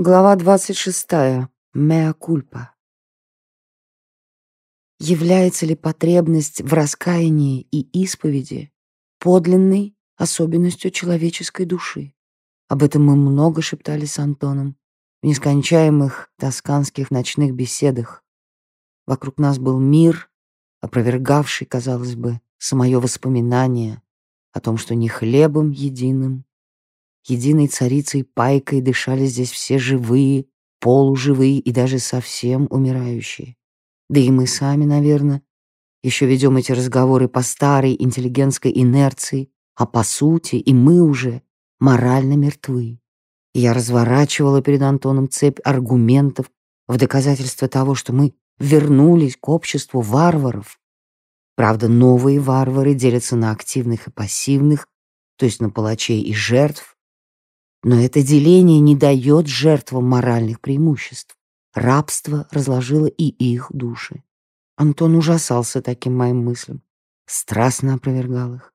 Глава 26. Меа кульпа. Является ли потребность в раскаянии и исповеди подлинной особенностью человеческой души? Об этом мы много шептали с Антоном в нескончаемых тосканских ночных беседах. Вокруг нас был мир, опровергавший, казалось бы, самое воспоминание о том, что не хлебом единым, единой царицей Пайкой дышали здесь все живые, полуживые и даже совсем умирающие. Да и мы сами, наверное, еще ведем эти разговоры по старой интеллигентской инерции, а по сути и мы уже морально мертвы. Я разворачивала перед Антоном цепь аргументов в доказательство того, что мы вернулись к обществу варваров. Правда, новые варвары делятся на активных и пассивных, то есть на палачей и жертв, но это деление не дает жертвам моральных преимуществ. Рабство разложило и их души. Антон ужасался таким моим мыслям, страстно опровергал их.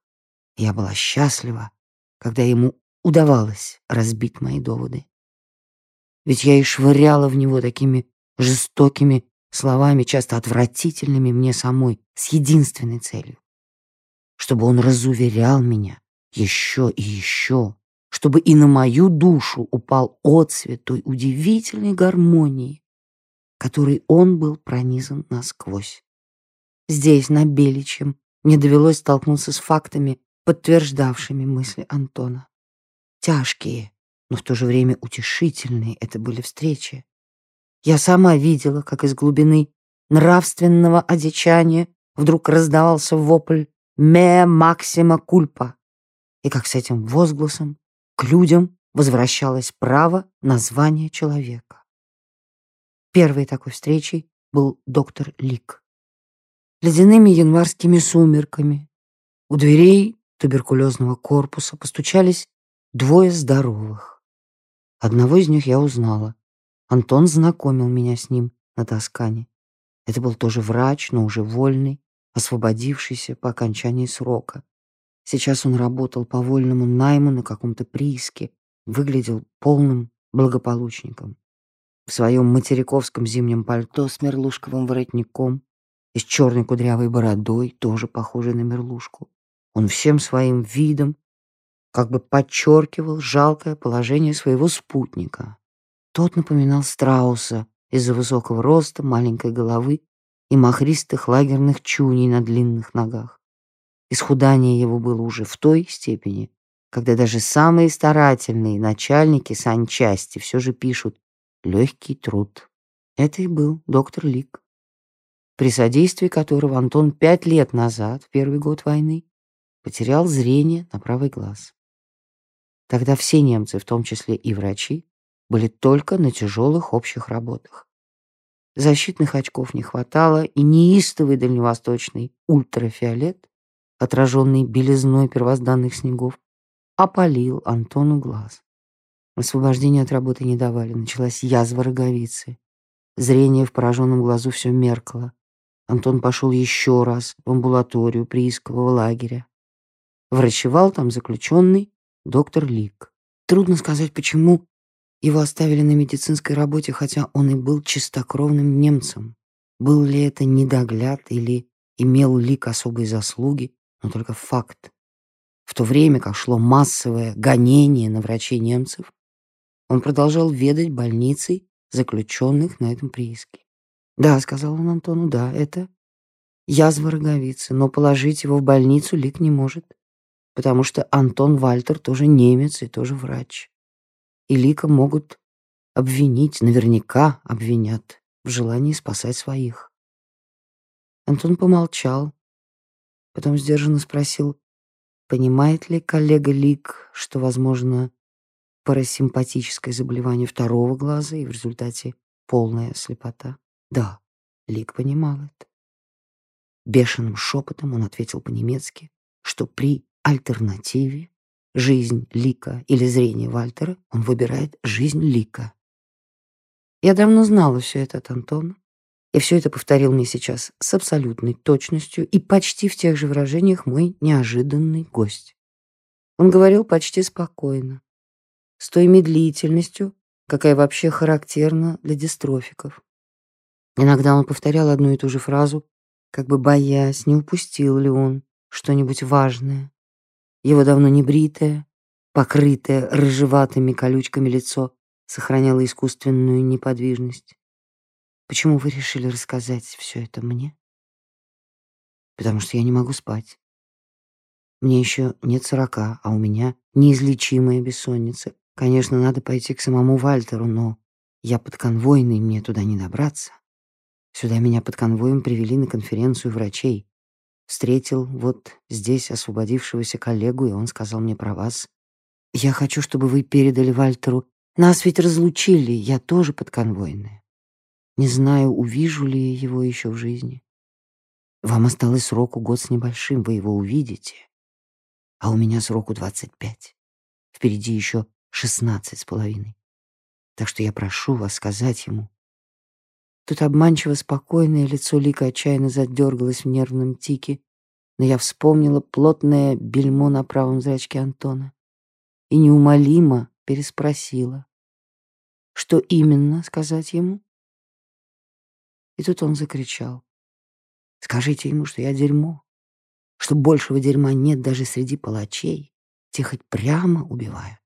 Я была счастлива, когда ему удавалось разбить мои доводы. Ведь я и швыряла в него такими жестокими словами, часто отвратительными мне самой, с единственной целью. Чтобы он разуверял меня еще и еще, чтобы и на мою душу упал отсвет той удивительной гармонии, которой он был пронизан насквозь. Здесь, на Беличьем, мне довелось столкнуться с фактами, подтверждавшими мысли Антона. Тяжкие, но в то же время утешительные это были встречи. Я сама видела, как из глубины нравственного одичания вдруг раздавался вопль «Ме максима кульпа», и как с этим возгласом к людям возвращалось право на звание человека. Первой такой встречей был доктор Лик. Ледяными январскими сумерками у дверей туберкулезного корпуса постучались двое здоровых. Одного из них я узнала. Антон знакомил меня с ним на Тоскане. Это был тоже врач, но уже вольный, освободившийся по окончании срока. Сейчас он работал по вольному найму на каком-то прииске, выглядел полным благополучником. В своем материковском зимнем пальто с мерлушковым воротником и с черной кудрявой бородой, тоже похожей на мерлушку. Он всем своим видом как бы подчеркивал жалкое положение своего спутника. Тот напоминал страуса из-за высокого роста, маленькой головы и махристых лагерных чуней на длинных ногах. Исхудание его было уже в той степени, когда даже самые старательные начальники санчасти все же пишут «легкий труд». Это и был доктор Лик, при содействии которого Антон пять лет назад, в первый год войны, потерял зрение на правый глаз. Тогда все немцы, в том числе и врачи, были только на тяжелых общих работах. Защитных очков не хватало, и неистовый дальневосточный ультрафиолет отраженный белизной первозданных снегов, опалил Антону глаз. Освобождения от работы не давали, началась язва роговицы. Зрение в пораженном глазу все меркло. Антон пошел еще раз в амбулаторию приискового лагеря. Врачевал там заключенный доктор Лик. Трудно сказать, почему его оставили на медицинской работе, хотя он и был чистокровным немцем. Был ли это недогляд или имел Лик особые заслуги, но только факт. В то время, как шло массовое гонение на врачей немцев, он продолжал ведать больницей заключенных на этом прииске. «Да», — сказал он Антону, — «да, это язва роговицы, но положить его в больницу Лик не может, потому что Антон Вальтер тоже немец и тоже врач. И Лика могут обвинить, наверняка обвинят в желании спасать своих». Антон помолчал, Потом сдержанно спросил, понимает ли коллега Лик, что, возможно, парасимпатическое заболевание второго глаза и в результате полная слепота? Да, Лик понимал это. Бешеным шепотом он ответил по-немецки, что при альтернативе жизнь Лика или зрение Вальтера он выбирает жизнь Лика. Я давно знала все это от Антона, и все это повторил мне сейчас с абсолютной точностью и почти в тех же выражениях мой неожиданный гость. Он говорил почти спокойно, с той медлительностью, какая вообще характерна для дистрофиков. Иногда он повторял одну и ту же фразу, как бы боясь, не упустил ли он что-нибудь важное. Его давно не бритое, покрытое рыжеватыми колючками лицо сохраняло искусственную неподвижность. Почему вы решили рассказать все это мне? Потому что я не могу спать. Мне еще нет сорока, а у меня неизлечимая бессонница. Конечно, надо пойти к самому Вальтеру, но я подконвойный, мне туда не добраться. Сюда меня под конвоем привели на конференцию врачей. Встретил вот здесь освободившегося коллегу, и он сказал мне про вас. Я хочу, чтобы вы передали Вальтеру. Нас ведь разлучили, я тоже подконвойная. Не знаю, увижу ли его еще в жизни. Вам осталось сроку год с небольшим, вы его увидите. А у меня сроку двадцать пять. Впереди еще шестнадцать с половиной. Так что я прошу вас сказать ему, Тут обманчиво спокойное лицо Лика отчаянно задергалось в нервном тике, но я вспомнила плотное бельмо на правом зрачке Антона и неумолимо переспросила. Что именно сказать ему? И тут он закричал. «Скажите ему, что я дерьмо, что большего дерьма нет даже среди палачей, те хоть прямо убивают,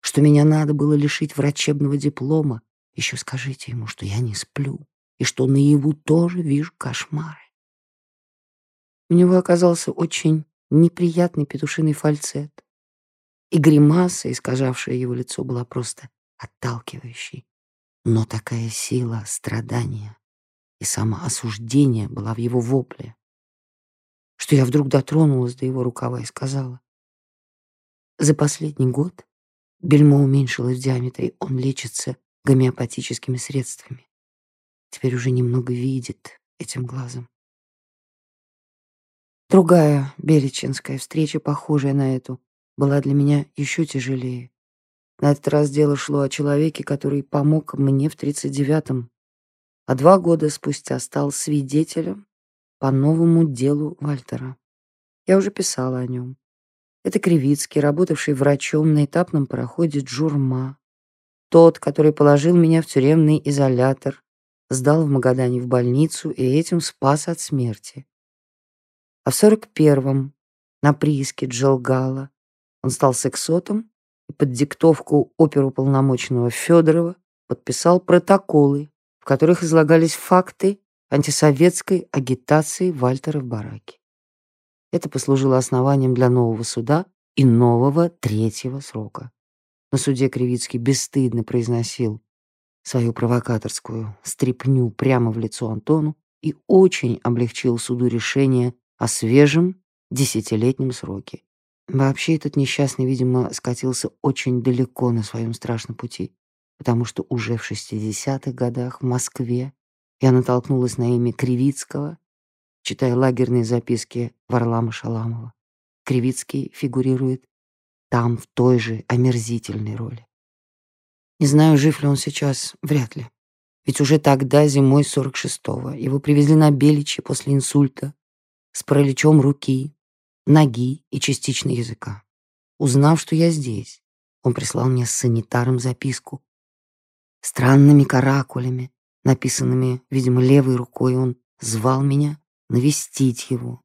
что меня надо было лишить врачебного диплома, еще скажите ему, что я не сплю и что наяву тоже вижу кошмары. У него оказался очень неприятный петушиный фальцет, и гримаса, искажавшая его лицо, была просто отталкивающей. Но такая сила страдания и самоосуждения была в его вопле, что я вдруг дотронулась до его рукава и сказала, «За последний год бельмо уменьшилось в диаметре, он лечится гомеопатическими средствами. Теперь уже немного видит этим глазом. Другая Береченская встреча, похожая на эту, была для меня еще тяжелее. На этот раз дело шло о человеке, который помог мне в 39-м, а два года спустя стал свидетелем по новому делу Вальтера. Я уже писала о нем. Это Кривицкий, работавший врачом на этапном пароходе «Джурма», тот, который положил меня в тюремный изолятор, сдал в Магадане в больницу и этим спас от смерти. А в сорок первом на прииске Джалгала он стал сексотом и под диктовку оперуполномоченного Федорова подписал протоколы, в которых излагались факты антисоветской агитации Вальтера в бараке. Это послужило основанием для нового суда и нового третьего срока. На суде Кривицкий бесстыдно произносил свою провокаторскую стряпню прямо в лицо Антону и очень облегчил суду решение о свежем десятилетнем сроке. Вообще этот несчастный, видимо, скатился очень далеко на своем страшном пути, потому что уже в 60-х годах в Москве я натолкнулась на имя Кривицкого, читая лагерные записки Варлама Шаламова. Кривицкий фигурирует там в той же омерзительной роли. Не знаю, жив ли он сейчас, вряд ли. Ведь уже тогда, зимой 46-го, его привезли на Беличи после инсульта с параличом руки, ноги и частично языка. Узнав, что я здесь, он прислал мне с санитаром записку. Странными каракулями, написанными, видимо, левой рукой, он звал меня навестить его.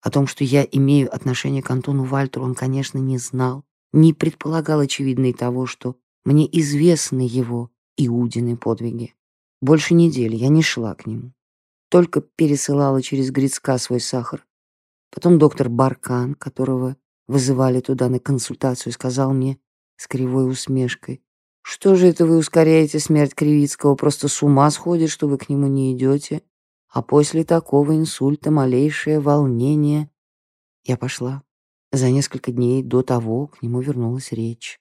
О том, что я имею отношение к Антону Вальтеру, он, конечно, не знал, не предполагал очевидно и того, что мне известны его Иудины подвиги. Больше недели я не шла к нему. Только пересылала через Грицка свой сахар. Потом доктор Баркан, которого вызывали туда на консультацию, сказал мне с кривой усмешкой, «Что же это вы ускоряете смерть Кривицкого? Просто с ума сходит, что вы к нему не идете?» А после такого инсульта малейшее волнение... Я пошла. За несколько дней до того к нему вернулась речь.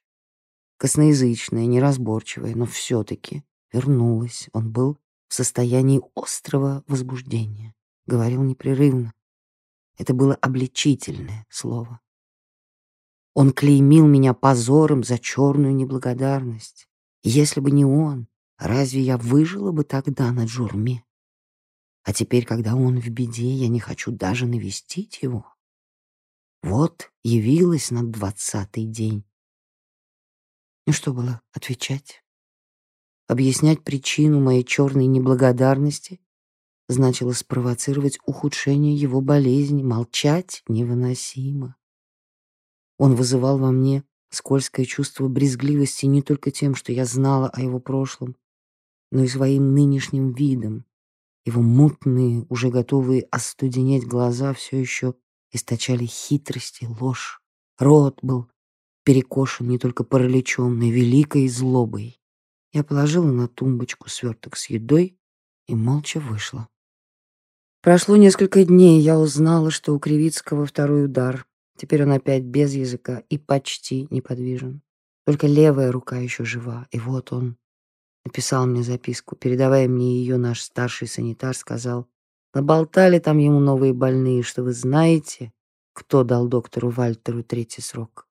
Косноязычная, неразборчивая, но все-таки вернулась. Он был в состоянии острого возбуждения. Говорил непрерывно. Это было обличительное слово. Он клеймил меня позором за черную неблагодарность. Если бы не он, разве я выжила бы тогда на Джурме? А теперь, когда он в беде, я не хочу даже навестить его. Вот явилась на двадцатый день. Ну что было отвечать? Объяснять причину моей черной неблагодарности значило спровоцировать ухудшение его болезни, молчать невыносимо. Он вызывал во мне скользкое чувство брезгливости не только тем, что я знала о его прошлом, но и своим нынешним видом. Его мутные, уже готовые остуденеть глаза все еще источали хитрость и ложь. Рот был перекошен не только параличом, но и великой злобой. Я положила на тумбочку сверток с едой и молча вышла. Прошло несколько дней, я узнала, что у Кривицкого второй удар. Теперь он опять без языка и почти неподвижен. Только левая рука еще жива, и вот он написал мне записку. Передавая мне ее, наш старший санитар сказал, наболтали там ему новые больные, что вы знаете, кто дал доктору Вальтеру третий срок.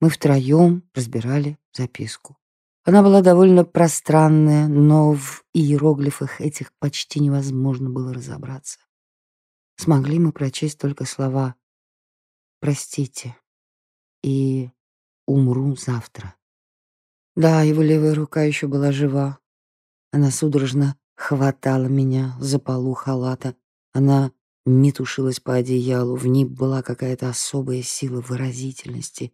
Мы втроем разбирали записку. Она была довольно пространная, но в иероглифах этих почти невозможно было разобраться. Смогли мы прочесть только слова «простите» и «умру завтра». Да, его левая рука еще была жива. Она судорожно хватала меня за полу халата. Она метушилась по одеялу. В ней была какая-то особая сила выразительности.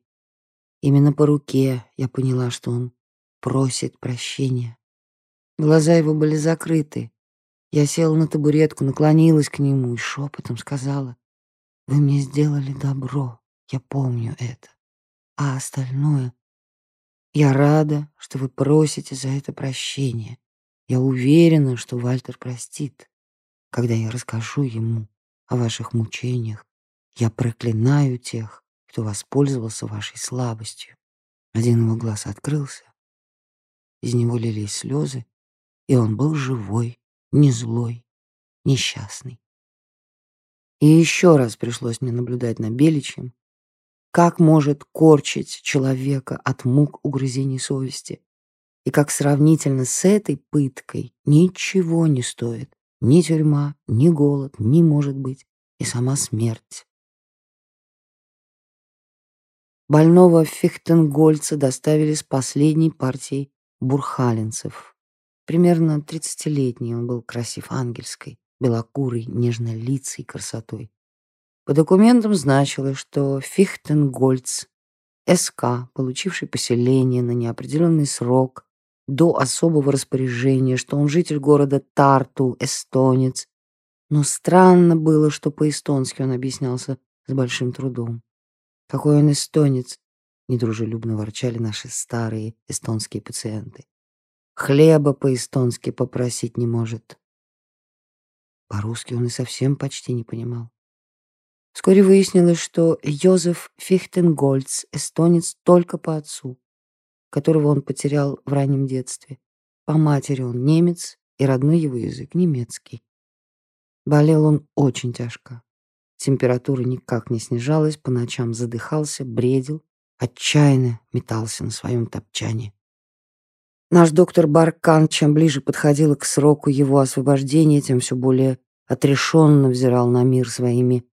Именно по руке я поняла, что он просит прощения. Глаза его были закрыты. Я села на табуретку, наклонилась к нему и шепотом сказала, «Вы мне сделали добро, я помню это. А остальное... Я рада, что вы просите за это прощения. Я уверена, что Вальтер простит. Когда я расскажу ему о ваших мучениях, я проклинаю тех, кто воспользовался вашей слабостью. Один его глаз открылся, из него лились слезы, и он был живой, не злой, несчастный. И еще раз пришлось мне наблюдать на Беличем, как может корчить человека от мук угрызений совести, и как сравнительно с этой пыткой ничего не стоит ни тюрьма, ни голод, ни, может быть, и сама смерть. Больного Фихтенгольца доставили с последней партией бурхалинцев. Примерно тридцатилетний он был красив ангельской, белокурый, нежнолицей красотой. По документам значилось, что Фихтенгольц, СК, получивший поселение на неопределенный срок, до особого распоряжения, что он житель города Тарту, эстонец. Но странно было, что по-эстонски он объяснялся с большим трудом. Какой он эстонец, недружелюбно ворчали наши старые эстонские пациенты. Хлеба по-эстонски попросить не может. По-русски он и совсем почти не понимал. Вскоре выяснилось, что Йозеф Фихтенгольц эстонец только по отцу, которого он потерял в раннем детстве. По матери он немец, и родной его язык немецкий. Болел он очень тяжко. Температура никак не снижалась, по ночам задыхался, бредил, отчаянно метался на своем топчане. Наш доктор Баркан, чем ближе подходило к сроку его освобождения, тем все более отрешенно взирал на мир своими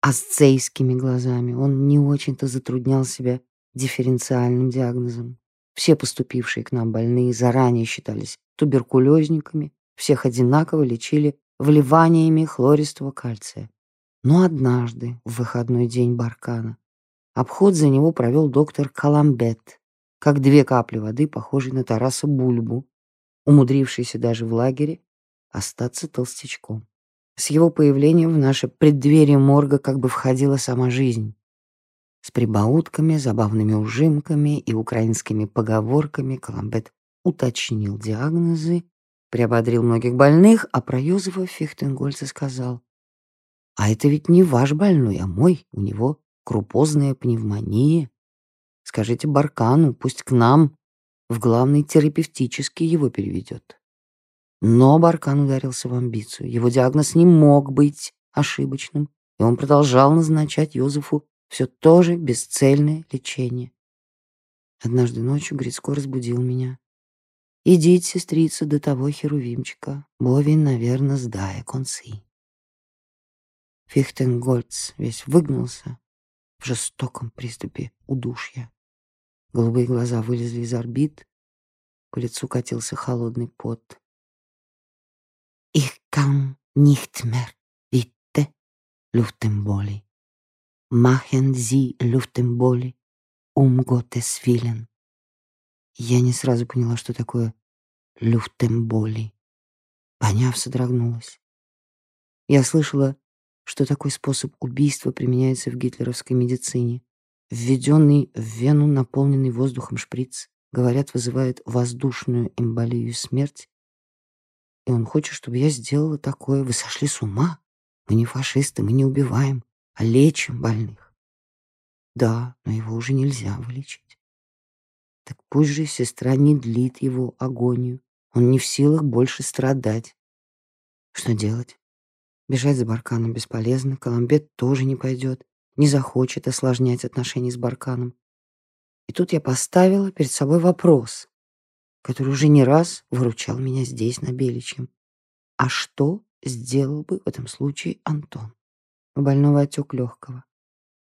асцейскими глазами. Он не очень-то затруднял себя дифференциальным диагнозом. Все поступившие к нам больные заранее считались туберкулезниками, всех одинаково лечили вливаниями хлористого кальция. Но однажды, в выходной день Баркана, Обход за него провел доктор Каламбет, как две капли воды, похожие на Тараса Бульбу, умудрившийся даже в лагере остаться толстячком. С его появлением в наше преддверие морга как бы входила сама жизнь. С прибаутками, забавными ужимками и украинскими поговорками Каламбет уточнил диагнозы, приободрил многих больных, а про Йозефа Фихтенгольца сказал, «А это ведь не ваш больной, а мой, у него крупозная пневмония. Скажите Баркану, пусть к нам в главный терапевтический его переведет. Но Баркан ударился в амбицию. Его диагноз не мог быть ошибочным, и он продолжал назначать Йозефу все то же бесцельное лечение. Однажды ночью Грицко разбудил меня. «Идите, сестрица, до того херувимчика. Бовин, наверное, сдая концы». Фихтенгольц весь выгнулся, в жестоком приступе удушья. Голубые глаза вылезли из орбит, По лицу катился холодный пот. «Ich kann nicht mehr, bitte, Luftenboli. Machen Sie Luftenboli, um Gottes Willen». Я не сразу поняла, что такое люфтемболи. Поняв, содрогнулась. Я слышала, что такой способ убийства применяется в гитлеровской медицине. Введенный в вену, наполненный воздухом шприц, говорят, вызывает воздушную эмболию смерть. И он хочет, чтобы я сделала такое. Вы сошли с ума? Мы не фашисты, мы не убиваем, а лечим больных. Да, но его уже нельзя вылечить. Так пусть же сестра не длит его агонию. Он не в силах больше страдать. Что делать? Бежать за Барканом бесполезно, Коломбет тоже не пойдет, не захочет осложнять отношения с Барканом. И тут я поставила перед собой вопрос, который уже не раз выручал меня здесь, на Беличьем. А что сделал бы в этом случае Антон? У больного отек легкого.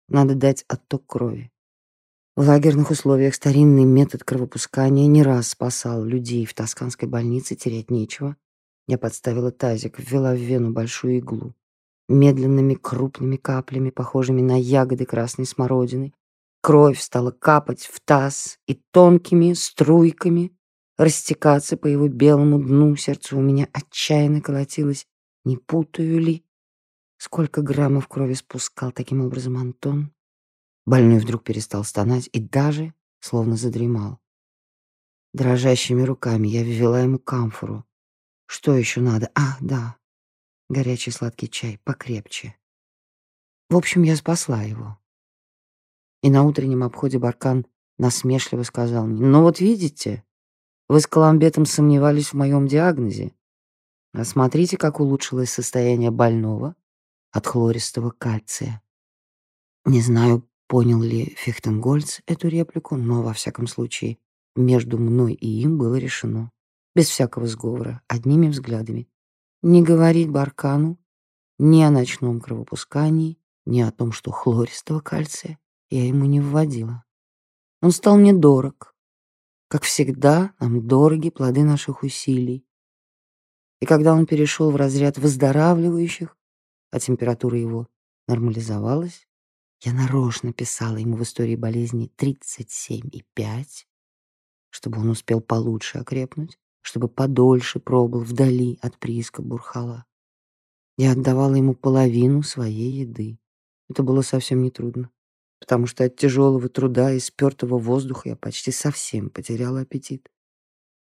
Надо дать отток крови. В лагерных условиях старинный метод кровопускания не раз спасал людей в тосканской больнице, терять нечего. Я подставила тазик, ввела в вену большую иглу. Медленными крупными каплями, похожими на ягоды красной смородины, кровь стала капать в таз и тонкими струйками растекаться по его белому дну. Сердце у меня отчаянно колотилось. Не путаю ли? Сколько граммов крови спускал таким образом Антон? Больной вдруг перестал стонать и даже словно задремал. Дрожащими руками я ввела ему камфору. Что еще надо? А, да, горячий сладкий чай, покрепче. В общем, я спасла его. И на утреннем обходе Баркан насмешливо сказал мне, «Ну вот видите, вы с Коломбетом сомневались в моем диагнозе. А смотрите, как улучшилось состояние больного от хлористого кальция. Не знаю, Понял ли Фихтенгольц эту реплику, но, во всяком случае, между мной и им было решено, без всякого сговора, одними взглядами, не говорить Баркану ни о ночном кровопускании, ни о том, что хлористого кальция я ему не вводила. Он стал мне дорог. Как всегда, нам дороги плоды наших усилий. И когда он перешел в разряд выздоравливающих, а температура его нормализовалась, я нарочно писала ему в истории болезни 37,5, чтобы он успел получше окрепнуть, чтобы подольше пробыл вдали от прииска Бурхала. Я отдавала ему половину своей еды. Это было совсем нетрудно, потому что от тяжелого труда и спертого воздуха я почти совсем потеряла аппетит.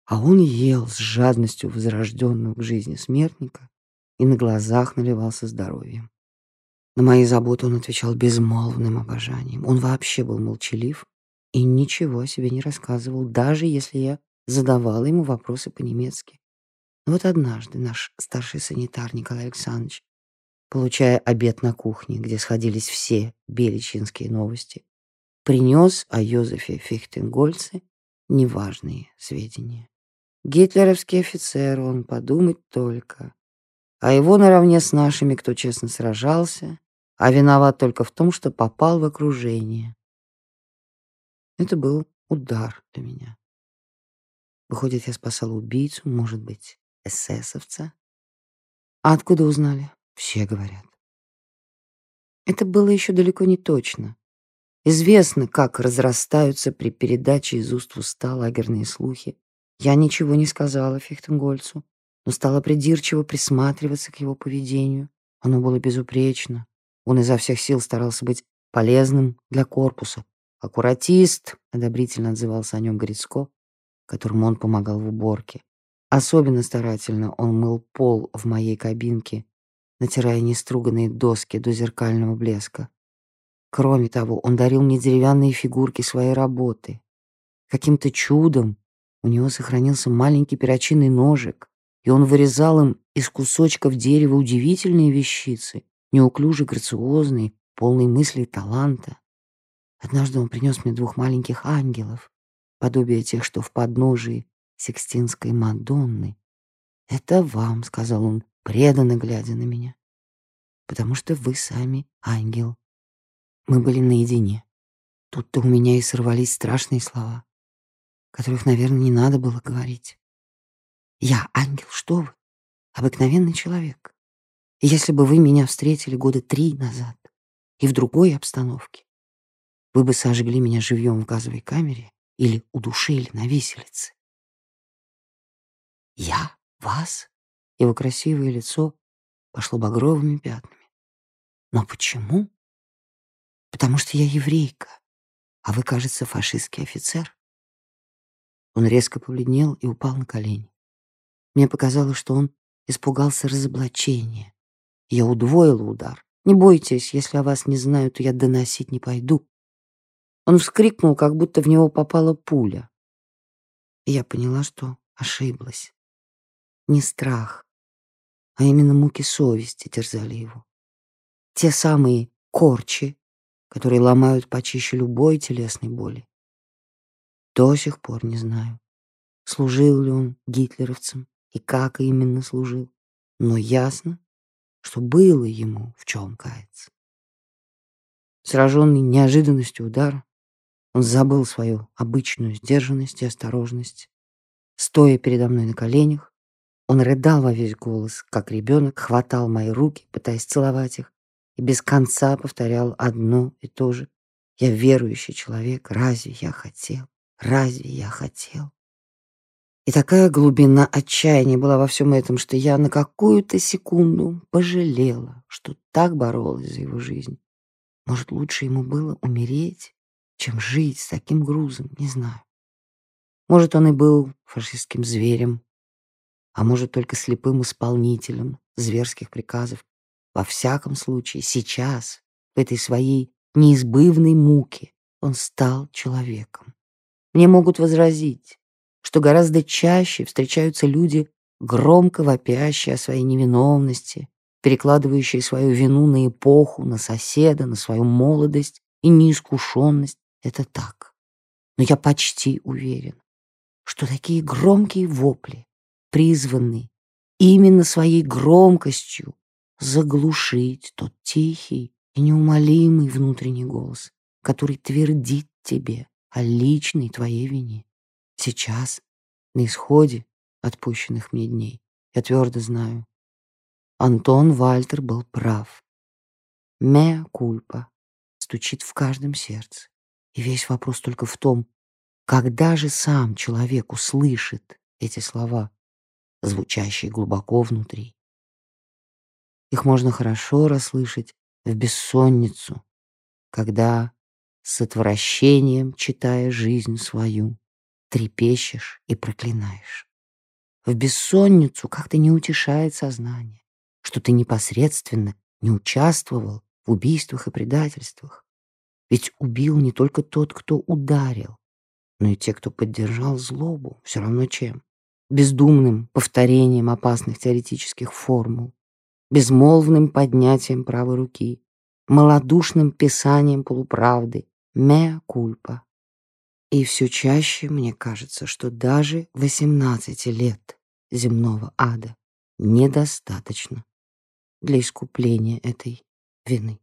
А он ел с жадностью возрожденного к жизни смертника и на глазах наливался здоровьем. На мои заботы он отвечал безмолвным обожанием. Он вообще был молчалив и ничего о себе не рассказывал, даже если я задавала ему вопросы по-немецки. Вот однажды наш старший санитар Николай Александрович, получая обед на кухне, где сходились все беличинские новости, принес о Йозефе Фихтенгольце неважные сведения. Гитлеровский офицер, он подумать только. А его наравне с нашими, кто честно сражался, а виноват только в том, что попал в окружение. Это был удар для меня. Выходит, я спасала убийцу, может быть, эсэсовца. А откуда узнали? Все говорят. Это было еще далеко не точно. Известно, как разрастаются при передаче из уст в уста лагерные слухи. Я ничего не сказала Фихтенгольцу, но стала придирчиво присматриваться к его поведению. Оно было безупречно. Он изо всех сил старался быть полезным для корпуса. «Аккуратист», — одобрительно отзывался о нем Грицко, которому он помогал в уборке. Особенно старательно он мыл пол в моей кабинке, натирая неструганные доски до зеркального блеска. Кроме того, он дарил мне деревянные фигурки своей работы. Каким-то чудом у него сохранился маленький перочинный ножик, и он вырезал им из кусочков дерева удивительные вещицы, неуклюжий, грациозный, полный мыслей и таланта. Однажды он принес мне двух маленьких ангелов, подобие тех, что в подножии Сикстинской Мадонны. «Это вам», — сказал он, преданно глядя на меня, «потому что вы сами ангел». Мы были наедине. Тут-то у меня и сорвались страшные слова. которых, наверное, не надо было говорить. Я ангел, что вы? Обыкновенный человек. Если бы вы меня встретили года три назад и в другой обстановке, вы бы сожгли меня живьем в газовой камере или удушили на виселице. Я? Вас? Его красивое лицо пошло багровыми пятнами. Но почему? Потому что я еврейка, а вы, кажется, фашистский офицер. Он резко побледнел и упал на колени. Мне показалось, что он испугался разоблачения. Я удвоила удар. Не бойтесь, если о вас не знаю, то я доносить не пойду. Он вскрикнул, как будто в него попала пуля. И я поняла, что ошиблась. Не страх, а именно муки совести терзали его. Те самые корчи, которые ломают почище любой телесной боли. До сих пор не знаю, служил ли он гитлеровцем и как именно служил, но ясно, что было ему в чем каяться. Сраженный неожиданностью удара, он забыл свою обычную сдержанность и осторожность. Стоя передо мной на коленях, он рыдал во весь голос, как ребенок хватал мои руки, пытаясь целовать их, и без конца повторял одно и то же. «Я верующий человек, разве я хотел?» Разве я хотел? И такая глубина отчаяния была во всем этом, что я на какую-то секунду пожалела, что так боролась за его жизнь. Может, лучше ему было умереть, чем жить с таким грузом, не знаю. Может, он и был фашистским зверем, а может, только слепым исполнителем зверских приказов. Во всяком случае, сейчас, в этой своей неизбывной муке, он стал человеком. Мне могут возразить, что гораздо чаще встречаются люди, громко вопящие о своей невиновности, перекладывающие свою вину на эпоху, на соседа, на свою молодость и неискушенность. Это так. Но я почти уверен, что такие громкие вопли призваны именно своей громкостью заглушить тот тихий и неумолимый внутренний голос, который твердит тебе, о личной твоей вине. Сейчас, на исходе отпущенных мне дней, я твердо знаю, Антон Вальтер был прав. «Меа кульпа» стучит в каждом сердце. И весь вопрос только в том, когда же сам человек услышит эти слова, звучащие глубоко внутри. Их можно хорошо расслышать в бессонницу, когда с отвращением читая жизнь свою, трепещешь и проклинаешь. В бессонницу как-то не утешает сознание, что ты непосредственно не участвовал в убийствах и предательствах. Ведь убил не только тот, кто ударил, но и те, кто поддержал злобу, все равно чем. Бездумным повторением опасных теоретических формул, безмолвным поднятием правой руки, малодушным писанием полуправды, Меа кульпа. И все чаще мне кажется, что даже 18 лет земного ада недостаточно для искупления этой вины.